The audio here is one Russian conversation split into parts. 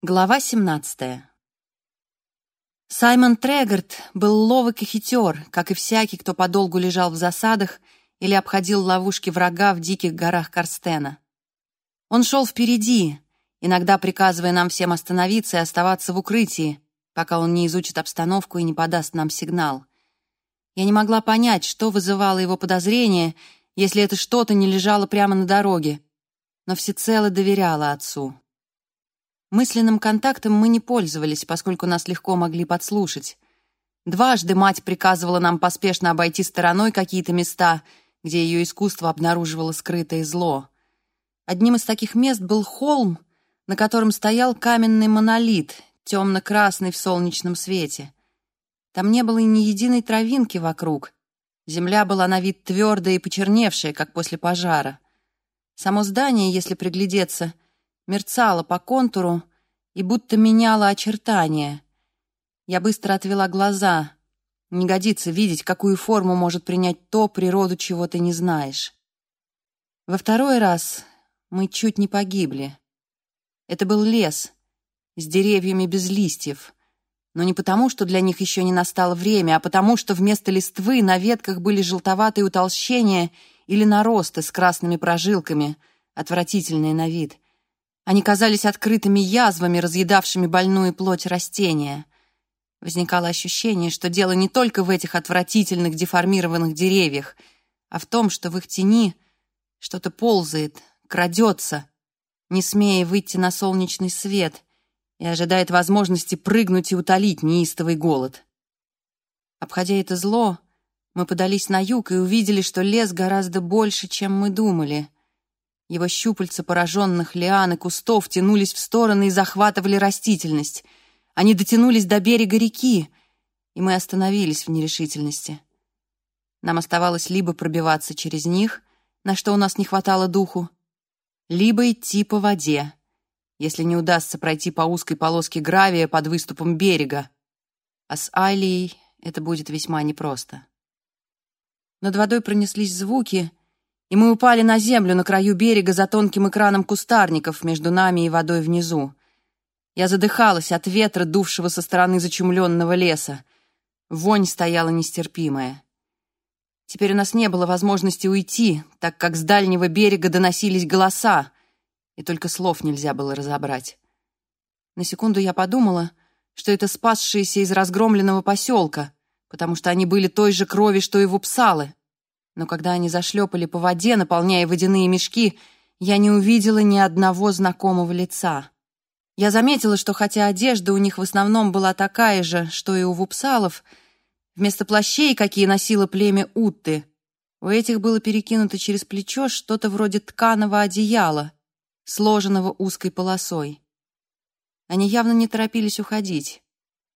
Глава 17. Саймон Трегард был ловок и хитер, как и всякий, кто подолгу лежал в засадах или обходил ловушки врага в диких горах Карстена. Он шел впереди, иногда приказывая нам всем остановиться и оставаться в укрытии, пока он не изучит обстановку и не подаст нам сигнал. Я не могла понять, что вызывало его подозрение, если это что-то не лежало прямо на дороге, но всецело доверяла отцу. Мысленным контактом мы не пользовались, поскольку нас легко могли подслушать. Дважды мать приказывала нам поспешно обойти стороной какие-то места, где ее искусство обнаруживало скрытое зло. Одним из таких мест был холм, на котором стоял каменный монолит, темно-красный в солнечном свете. Там не было ни единой травинки вокруг. Земля была на вид твердая и почерневшая, как после пожара. Само здание, если приглядеться — мерцала по контуру и будто меняла очертания. Я быстро отвела глаза. Не годится видеть, какую форму может принять то, природу чего ты не знаешь. Во второй раз мы чуть не погибли. Это был лес с деревьями без листьев. Но не потому, что для них еще не настало время, а потому, что вместо листвы на ветках были желтоватые утолщения или наросты с красными прожилками, отвратительные на вид — они казались открытыми язвами, разъедавшими больную плоть растения. Возникало ощущение, что дело не только в этих отвратительных деформированных деревьях, а в том, что в их тени что-то ползает, крадется, не смея выйти на солнечный свет и ожидает возможности прыгнуть и утолить неистовый голод. Обходя это зло, мы подались на юг и увидели, что лес гораздо больше, чем мы думали — его щупальца пораженных лиан и кустов тянулись в стороны и захватывали растительность. Они дотянулись до берега реки, и мы остановились в нерешительности. Нам оставалось либо пробиваться через них, на что у нас не хватало духу, либо идти по воде, если не удастся пройти по узкой полоске гравия под выступом берега. А с Айлией это будет весьма непросто. Над водой пронеслись звуки, и мы упали на землю на краю берега за тонким экраном кустарников между нами и водой внизу. Я задыхалась от ветра, дувшего со стороны зачумленного леса. Вонь стояла нестерпимая. Теперь у нас не было возможности уйти, так как с дальнего берега доносились голоса, и только слов нельзя было разобрать. На секунду я подумала, что это спасшиеся из разгромленного поселка, потому что они были той же крови, что и вупсалы, но когда они зашлепали по воде, наполняя водяные мешки, я не увидела ни одного знакомого лица. Я заметила, что хотя одежда у них в основном была такая же, что и у вупсалов, вместо плащей, какие носило племя Утты, у этих было перекинуто через плечо что-то вроде тканого одеяла, сложенного узкой полосой. Они явно не торопились уходить.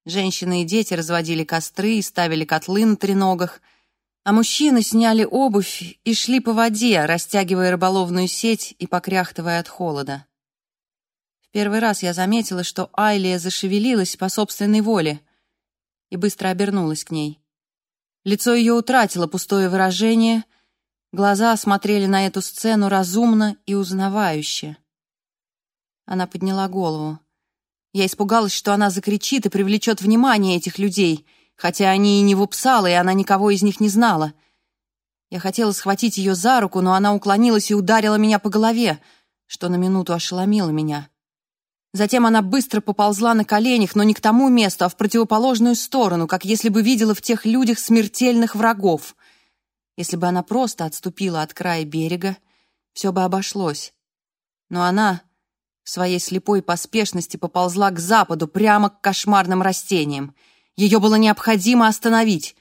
Женщины и дети разводили костры и ставили котлы на треногах — а мужчины сняли обувь и шли по воде, растягивая рыболовную сеть и покряхтывая от холода. В первый раз я заметила, что Айлия зашевелилась по собственной воле и быстро обернулась к ней. Лицо ее утратило пустое выражение, глаза смотрели на эту сцену разумно и узнавающе. Она подняла голову. Я испугалась, что она закричит и привлечет внимание этих людей — хотя они и не вупсалы, и она никого из них не знала. Я хотела схватить ее за руку, но она уклонилась и ударила меня по голове, что на минуту ошеломило меня. Затем она быстро поползла на коленях, но не к тому месту, а в противоположную сторону, как если бы видела в тех людях смертельных врагов. Если бы она просто отступила от края берега, все бы обошлось. Но она в своей слепой поспешности поползла к западу, прямо к кошмарным растениям — ее было необходимо остановить.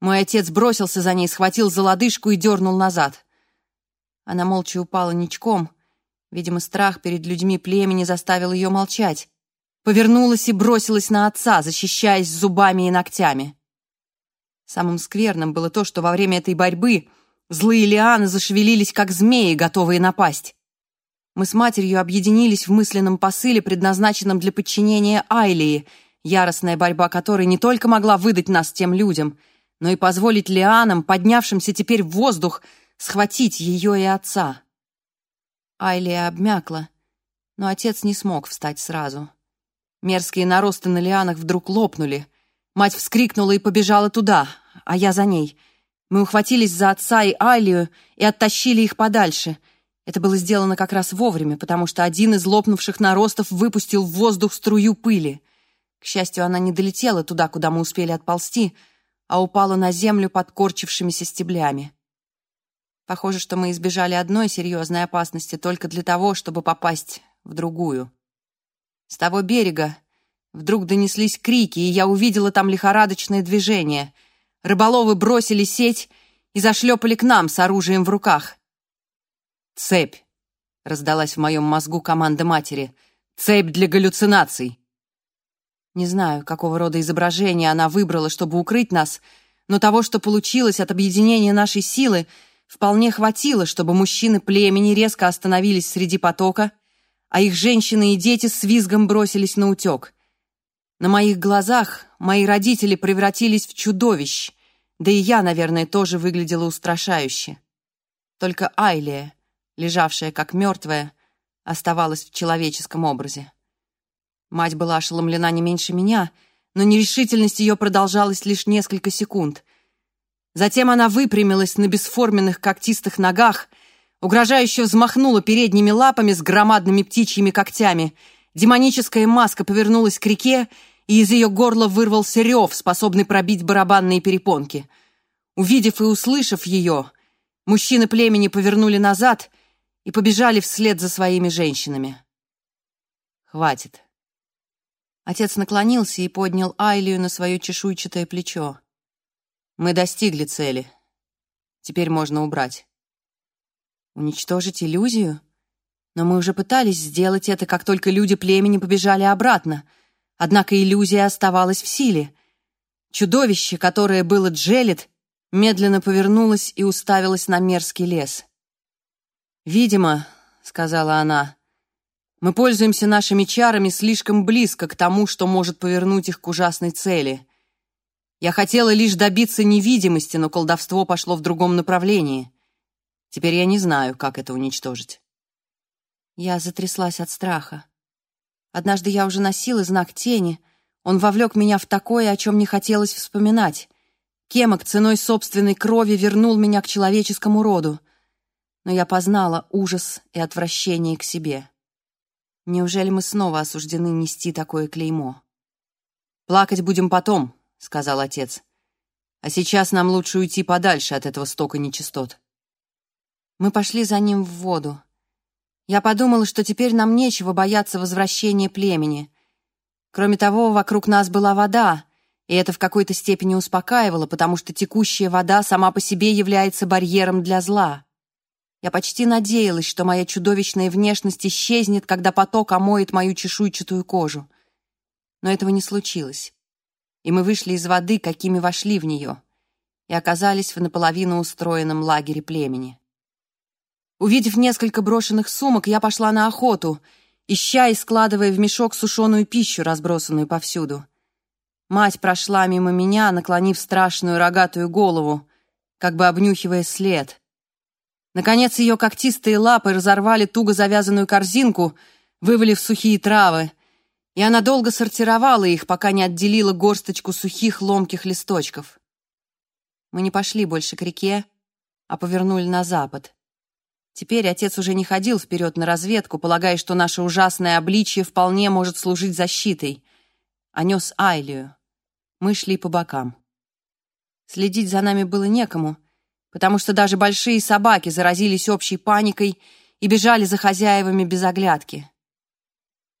Мой отец бросился за ней, схватил за лодыжку и дернул назад. Она молча упала ничком. Видимо, страх перед людьми племени заставил ее молчать. Повернулась и бросилась на отца, защищаясь зубами и ногтями. Самым скверным было то, что во время этой борьбы злые лианы зашевелились, как змеи, готовые напасть. Мы с матерью объединились в мысленном посыле, предназначенном для подчинения Айлии — Яростная борьба которой не только могла выдать нас тем людям, но и позволить лианам, поднявшимся теперь в воздух, схватить ее и отца. Айлия обмякла, но отец не смог встать сразу. Мерзкие наросты на лианах вдруг лопнули. Мать вскрикнула и побежала туда, а я за ней. Мы ухватились за отца и Айлию и оттащили их подальше. Это было сделано как раз вовремя, потому что один из лопнувших наростов выпустил в воздух струю пыли. К счастью, она не долетела туда, куда мы успели отползти, а упала на землю под подкорчившимися стеблями. Похоже, что мы избежали одной серьезной опасности только для того, чтобы попасть в другую. С того берега вдруг донеслись крики, и я увидела там лихорадочное движение. Рыболовы бросили сеть и зашлепали к нам с оружием в руках. «Цепь!» — раздалась в моем мозгу команда матери. «Цепь для галлюцинаций!» Не знаю, какого рода изображение она выбрала, чтобы укрыть нас, но того, что получилось от объединения нашей силы, вполне хватило, чтобы мужчины племени резко остановились среди потока, а их женщины и дети с визгом бросились на утек. На моих глазах мои родители превратились в чудовищ, да и я, наверное, тоже выглядела устрашающе. Только Айлия, лежавшая как мертвая, оставалась в человеческом образе. Мать была ошеломлена не меньше меня, но нерешительность ее продолжалась лишь несколько секунд. Затем она выпрямилась на бесформенных когтистых ногах, угрожающе взмахнула передними лапами с громадными птичьими когтями. Демоническая маска повернулась к реке, и из ее горла вырвался рев, способный пробить барабанные перепонки. Увидев и услышав ее, мужчины племени повернули назад и побежали вслед за своими женщинами. «Хватит», Отец наклонился и поднял Айлию на свое чешуйчатое плечо. «Мы достигли цели. Теперь можно убрать». «Уничтожить иллюзию? Но мы уже пытались сделать это, как только люди племени побежали обратно. Однако иллюзия оставалась в силе. Чудовище, которое было Джелит, медленно повернулось и уставилось на мерзкий лес. «Видимо», — сказала она, — мы пользуемся нашими чарами слишком близко к тому, что может повернуть их к ужасной цели. Я хотела лишь добиться невидимости, но колдовство пошло в другом направлении. Теперь я не знаю, как это уничтожить. Я затряслась от страха. Однажды я уже носила знак тени. Он вовлек меня в такое, о чем не хотелось вспоминать. Кемок ценой собственной крови вернул меня к человеческому роду. Но я познала ужас и отвращение к себе. Неужели мы снова осуждены нести такое клеймо? «Плакать будем потом», — сказал отец. «А сейчас нам лучше уйти подальше от этого стока нечистот». Мы пошли за ним в воду. Я подумала, что теперь нам нечего бояться возвращения племени. Кроме того, вокруг нас была вода, и это в какой-то степени успокаивало, потому что текущая вода сама по себе является барьером для зла. Я почти надеялась, что моя чудовищная внешность исчезнет, когда поток омоет мою чешуйчатую кожу. Но этого не случилось. И мы вышли из воды, какими вошли в нее, и оказались в наполовину устроенном лагере племени. Увидев несколько брошенных сумок, я пошла на охоту, ища и складывая в мешок сушеную пищу, разбросанную повсюду. Мать прошла мимо меня, наклонив страшную рогатую голову, как бы обнюхивая след — Наконец ее когтистые лапы разорвали туго завязанную корзинку, вывалив сухие травы, и она долго сортировала их, пока не отделила горсточку сухих ломких листочков. Мы не пошли больше к реке, а повернули на запад. Теперь отец уже не ходил вперед на разведку, полагая, что наше ужасное обличье вполне может служить защитой, а нес Айлию. Мы шли по бокам. Следить за нами было некому — потому что даже большие собаки заразились общей паникой и бежали за хозяевами без оглядки.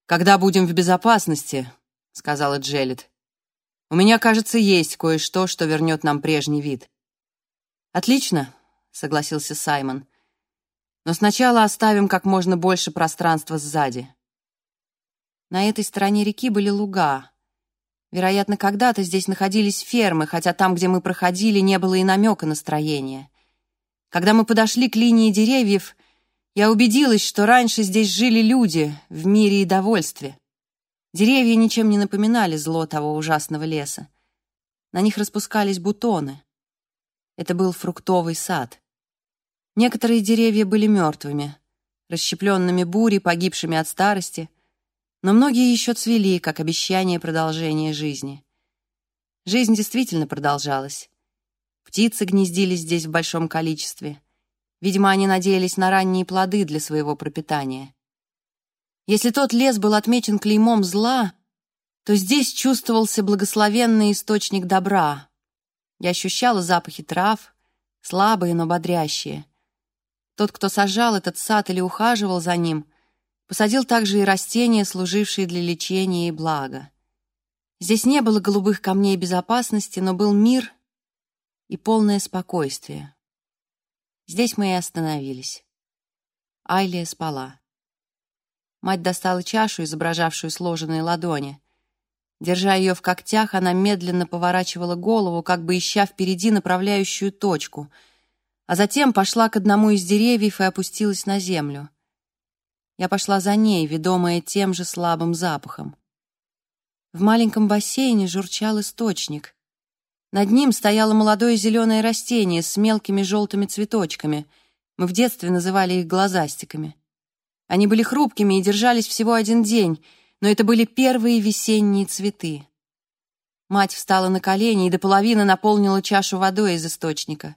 «Когда будем в безопасности», — сказала Джелет, — «у меня, кажется, есть кое-что, что вернет нам прежний вид». «Отлично», — согласился Саймон, — «но сначала оставим как можно больше пространства сзади». На этой стороне реки были луга, Вероятно, когда-то здесь находились фермы, хотя там, где мы проходили, не было и намека на строение. Когда мы подошли к линии деревьев, я убедилась, что раньше здесь жили люди в мире и довольстве. Деревья ничем не напоминали зло того ужасного леса. На них распускались бутоны. Это был фруктовый сад. Некоторые деревья были мертвыми, расщепленными бурей, погибшими от старости — но многие еще цвели, как обещание продолжения жизни. Жизнь действительно продолжалась. Птицы гнездились здесь в большом количестве. Видимо, они надеялись на ранние плоды для своего пропитания. Если тот лес был отмечен клеймом зла, то здесь чувствовался благословенный источник добра. Я ощущала запахи трав, слабые, но бодрящие. Тот, кто сажал этот сад или ухаживал за ним — Посадил также и растения, служившие для лечения и блага. Здесь не было голубых камней безопасности, но был мир и полное спокойствие. Здесь мы и остановились. Айлия спала. Мать достала чашу, изображавшую сложенные ладони. Держа ее в когтях, она медленно поворачивала голову, как бы ища впереди направляющую точку, а затем пошла к одному из деревьев и опустилась на землю — я пошла за ней, ведомая тем же слабым запахом. В маленьком бассейне журчал источник. Над ним стояло молодое зеленое растение с мелкими желтыми цветочками. Мы в детстве называли их глазастиками. Они были хрупкими и держались всего один день, но это были первые весенние цветы. Мать встала на колени и до половины наполнила чашу водой из источника.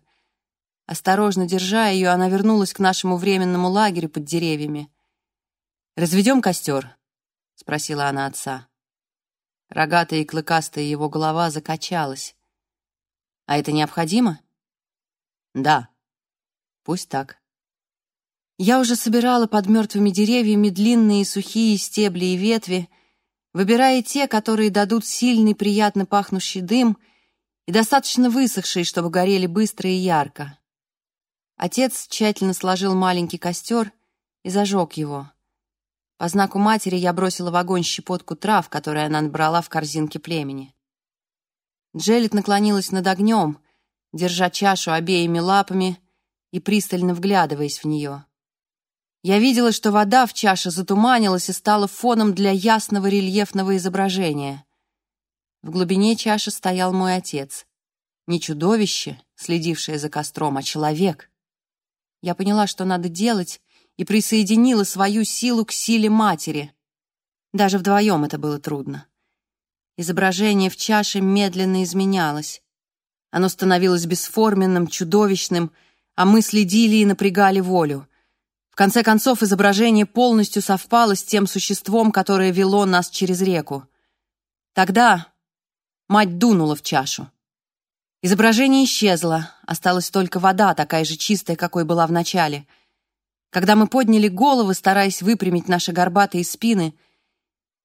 Осторожно держа ее, она вернулась к нашему временному лагерю под деревьями разведем костер спросила она отца. Рогатая и клыкастая его голова закачалась. А это необходимо? Да. Пусть так. Я уже собирала под мертвыми деревьями длинные сухие стебли и ветви выбирая те которые дадут сильный приятно пахнущий дым и достаточно высохшие чтобы горели быстро и ярко. Отец тщательно сложил маленький костер и зажег его. По знаку матери я бросила в огонь щепотку трав, которую она набрала в корзинке племени. Джелит наклонилась над огнем, держа чашу обеими лапами и пристально вглядываясь в нее. Я видела, что вода в чаше затуманилась и стала фоном для ясного рельефного изображения. В глубине чаши стоял мой отец. Не чудовище, следившее за костром, а человек. Я поняла, что надо делать, и присоединила свою силу к силе матери. Даже вдвоем это было трудно. Изображение в чаше медленно изменялось. Оно становилось бесформенным, чудовищным, а мы следили и напрягали волю. В конце концов, изображение полностью совпало с тем существом, которое вело нас через реку. Тогда мать дунула в чашу. Изображение исчезло, осталась только вода, такая же чистая, какой была в начале — когда мы подняли головы, стараясь выпрямить наши горбатые спины,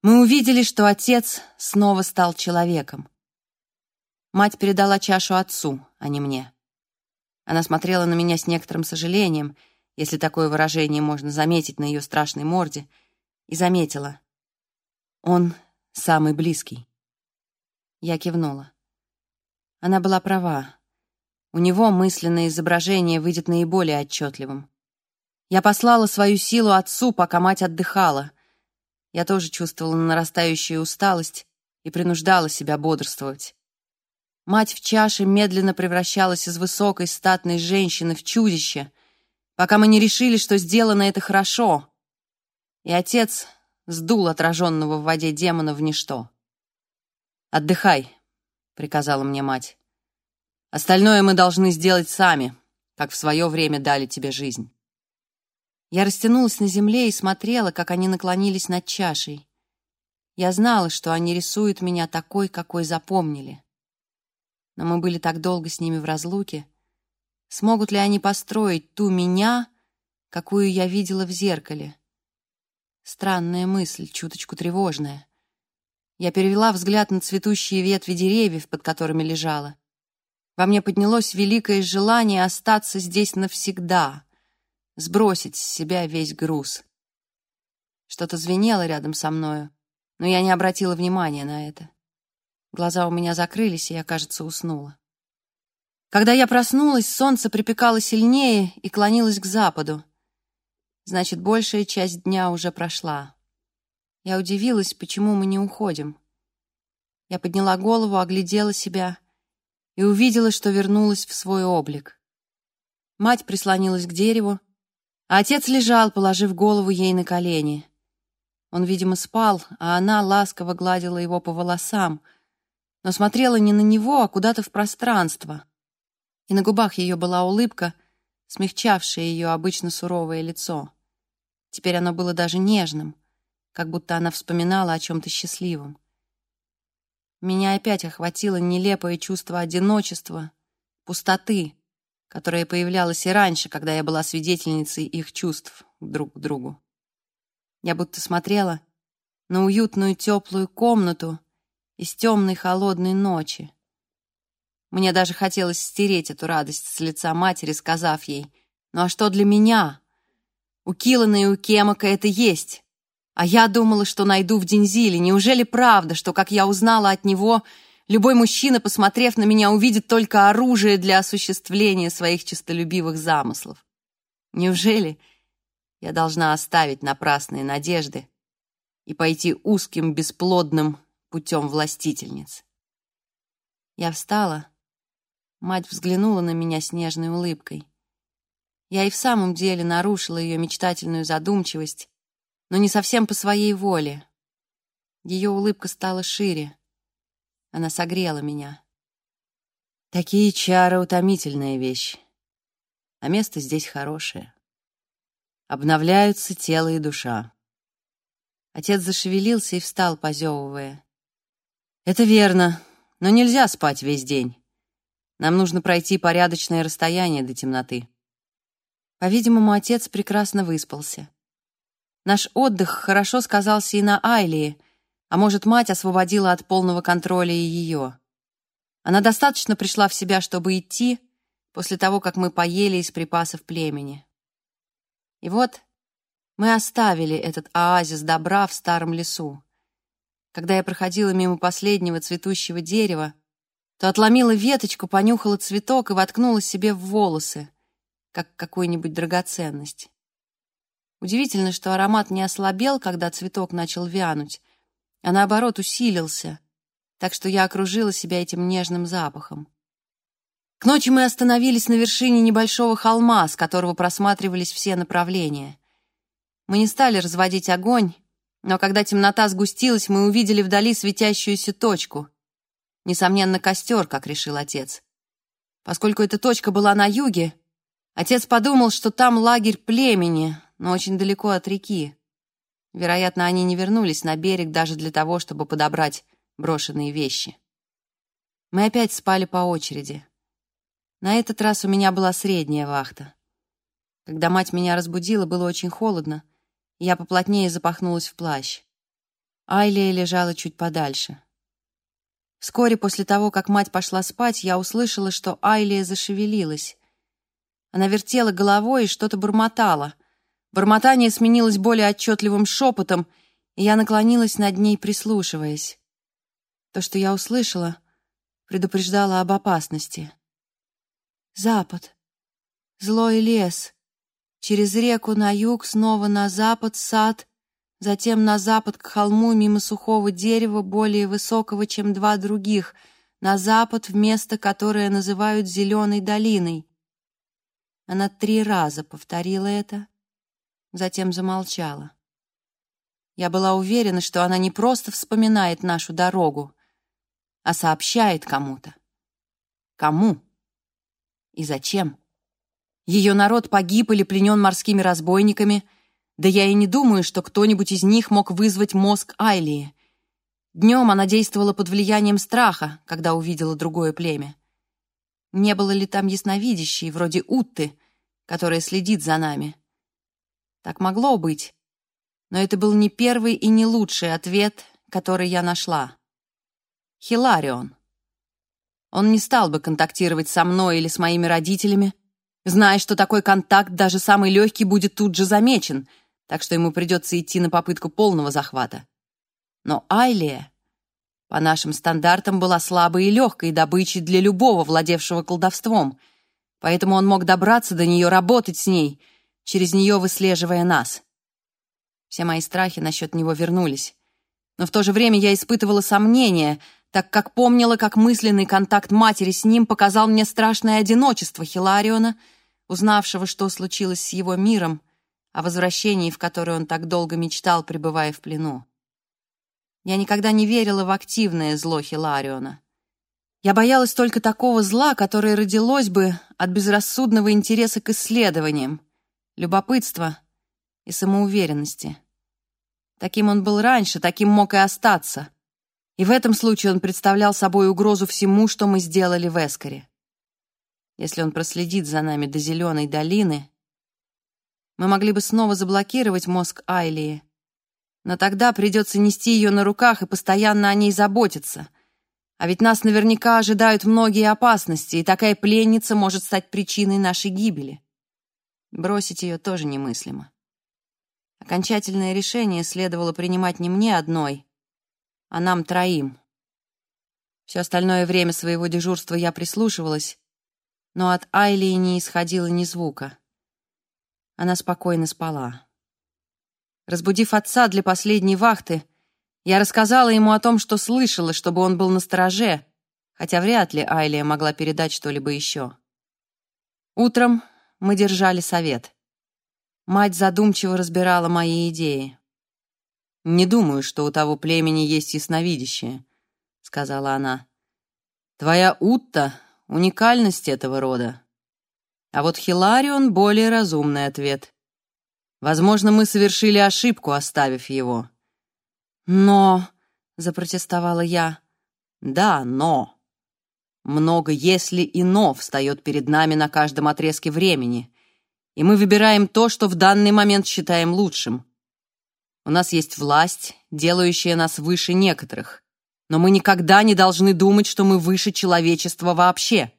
мы увидели, что отец снова стал человеком. Мать передала чашу отцу, а не мне. Она смотрела на меня с некоторым сожалением, если такое выражение можно заметить на ее страшной морде, и заметила. Он самый близкий. Я кивнула. Она была права. У него мысленное изображение выйдет наиболее отчетливым. Я послала свою силу отцу, пока мать отдыхала. Я тоже чувствовала нарастающую усталость и принуждала себя бодрствовать. Мать в чаше медленно превращалась из высокой статной женщины в чудище, пока мы не решили, что сделано это хорошо. И отец сдул отраженного в воде демона в ничто. «Отдыхай», — приказала мне мать. «Остальное мы должны сделать сами, как в свое время дали тебе жизнь». Я растянулась на земле и смотрела, как они наклонились над чашей. Я знала, что они рисуют меня такой, какой запомнили. Но мы были так долго с ними в разлуке. Смогут ли они построить ту меня, какую я видела в зеркале? Странная мысль, чуточку тревожная. Я перевела взгляд на цветущие ветви деревьев, под которыми лежала. Во мне поднялось великое желание остаться здесь навсегда — сбросить с себя весь груз. Что-то звенело рядом со мною, но я не обратила внимания на это. Глаза у меня закрылись, и я, кажется, уснула. Когда я проснулась, солнце припекало сильнее и клонилось к западу. Значит, большая часть дня уже прошла. Я удивилась, почему мы не уходим. Я подняла голову, оглядела себя и увидела, что вернулась в свой облик. Мать прислонилась к дереву, Отец лежал, положив голову ей на колени. Он, видимо, спал, а она ласково гладила его по волосам, но смотрела не на него, а куда-то в пространство. И на губах ее была улыбка, смягчавшая ее обычно суровое лицо. Теперь оно было даже нежным, как будто она вспоминала о чем-то счастливом. Меня опять охватило нелепое чувство одиночества, пустоты, которая появлялась и раньше, когда я была свидетельницей их чувств друг к другу. Я будто смотрела на уютную теплую комнату из темной холодной ночи. Мне даже хотелось стереть эту радость с лица матери, сказав ей, «Ну а что для меня? У Килана и у Кемака это есть. А я думала, что найду в Дензиле. Неужели правда, что, как я узнала от него, — Любой мужчина, посмотрев на меня, увидит только оружие для осуществления своих честолюбивых замыслов. Неужели я должна оставить напрасные надежды и пойти узким, бесплодным путем властительниц? Я встала. Мать взглянула на меня с нежной улыбкой. Я и в самом деле нарушила ее мечтательную задумчивость, но не совсем по своей воле. Ее улыбка стала шире. Она согрела меня. Такие чары — утомительная вещь. А место здесь хорошее. Обновляются тело и душа. Отец зашевелился и встал, позевывая. «Это верно, но нельзя спать весь день. Нам нужно пройти порядочное расстояние до темноты». По-видимому, отец прекрасно выспался. Наш отдых хорошо сказался и на Айлии, а может, мать освободила от полного контроля и ее. Она достаточно пришла в себя, чтобы идти, после того, как мы поели из припасов племени. И вот мы оставили этот оазис добра в старом лесу. Когда я проходила мимо последнего цветущего дерева, то отломила веточку, понюхала цветок и воткнула себе в волосы, как какую-нибудь драгоценность. Удивительно, что аромат не ослабел, когда цветок начал вянуть, а наоборот усилился, так что я окружила себя этим нежным запахом. К ночи мы остановились на вершине небольшого холма, с которого просматривались все направления. Мы не стали разводить огонь, но когда темнота сгустилась, мы увидели вдали светящуюся точку. Несомненно, костер, как решил отец. Поскольку эта точка была на юге, отец подумал, что там лагерь племени, но очень далеко от реки. Вероятно, они не вернулись на берег даже для того, чтобы подобрать брошенные вещи. Мы опять спали по очереди. На этот раз у меня была средняя вахта. Когда мать меня разбудила, было очень холодно, и я поплотнее запахнулась в плащ. Айлия лежала чуть подальше. Вскоре после того, как мать пошла спать, я услышала, что Айлия зашевелилась. Она вертела головой и что-то бурмотала — Бормотание сменилось более отчетливым шепотом, и я наклонилась над ней, прислушиваясь. То, что я услышала, предупреждало об опасности. Запад. Злой лес. Через реку на юг, снова на запад, сад, затем на запад к холму мимо сухого дерева, более высокого, чем два других, на запад в место, которое называют «зеленой долиной». Она три раза повторила это, Затем замолчала. Я была уверена, что она не просто вспоминает нашу дорогу, а сообщает кому-то. Кому? И зачем? Ее народ погиб или пленен морскими разбойниками, да я и не думаю, что кто-нибудь из них мог вызвать мозг Айлии. Днем она действовала под влиянием страха, когда увидела другое племя. Не было ли там ясновидящей, вроде Утты, которая следит за нами? — так могло быть. Но это был не первый и не лучший ответ, который я нашла. Хиларион. Он не стал бы контактировать со мной или с моими родителями, зная, что такой контакт, даже самый легкий, будет тут же замечен, так что ему придется идти на попытку полного захвата. Но Айлия, по нашим стандартам, была слабой и легкой добычей для любого, владевшего колдовством, поэтому он мог добраться до нее, работать с ней — через нее выслеживая нас. Все мои страхи насчет него вернулись. Но в то же время я испытывала сомнения, так как помнила, как мысленный контакт матери с ним показал мне страшное одиночество Хилариона, узнавшего, что случилось с его миром, о возвращении, в которое он так долго мечтал, пребывая в плену. Я никогда не верила в активное зло Хилариона. Я боялась только такого зла, которое родилось бы от безрассудного интереса к исследованиям — любопытства и самоуверенности. Таким он был раньше, таким мог и остаться. И в этом случае он представлял собой угрозу всему, что мы сделали в Эскаре. Если он проследит за нами до Зеленой долины, мы могли бы снова заблокировать мозг Айлии. Но тогда придется нести ее на руках и постоянно о ней заботиться. А ведь нас наверняка ожидают многие опасности, и такая пленница может стать причиной нашей гибели. Бросить ее тоже немыслимо. Окончательное решение следовало принимать не мне одной, а нам троим. Все остальное время своего дежурства я прислушивалась, но от Айли не исходило ни звука. Она спокойно спала. Разбудив отца для последней вахты, я рассказала ему о том, что слышала, чтобы он был на стороже, хотя вряд ли Айлия могла передать что-либо еще. Утром мы держали совет. Мать задумчиво разбирала мои идеи. «Не думаю, что у того племени есть ясновидящие, — сказала она. «Твоя Утта — уникальность этого рода. А вот Хиларион — более разумный ответ. Возможно, мы совершили ошибку, оставив его». «Но...» — запротестовала я. «Да, но...» много если ино встает перед нами на каждом отрезке времени, и мы выбираем то, что в данный момент считаем лучшим. У нас есть власть, делающая нас выше некоторых, но мы никогда не должны думать, что мы выше человечества вообще.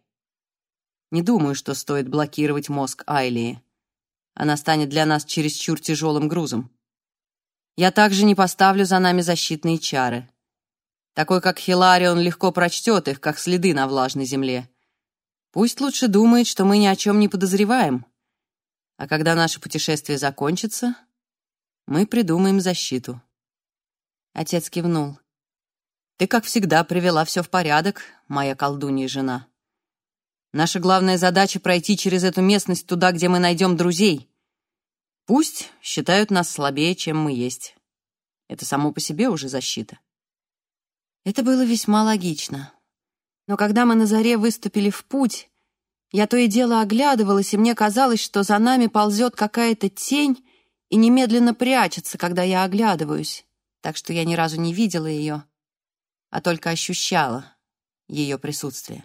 Не думаю, что стоит блокировать мозг Айлии. Она станет для нас чересчур тяжелым грузом. Я также не поставлю за нами защитные чары такой как Хиларион легко прочтет их, как следы на влажной земле. Пусть лучше думает, что мы ни о чем не подозреваем. А когда наше путешествие закончится, мы придумаем защиту». Отец кивнул. «Ты, как всегда, привела все в порядок, моя колдунья жена. Наша главная задача — пройти через эту местность туда, где мы найдем друзей. Пусть считают нас слабее, чем мы есть. Это само по себе уже защита. Это было весьма логично. Но когда мы на заре выступили в путь, я то и дело оглядывалась, и мне казалось, что за нами ползет какая-то тень и немедленно прячется, когда я оглядываюсь, так что я ни разу не видела ее, а только ощущала ее присутствие.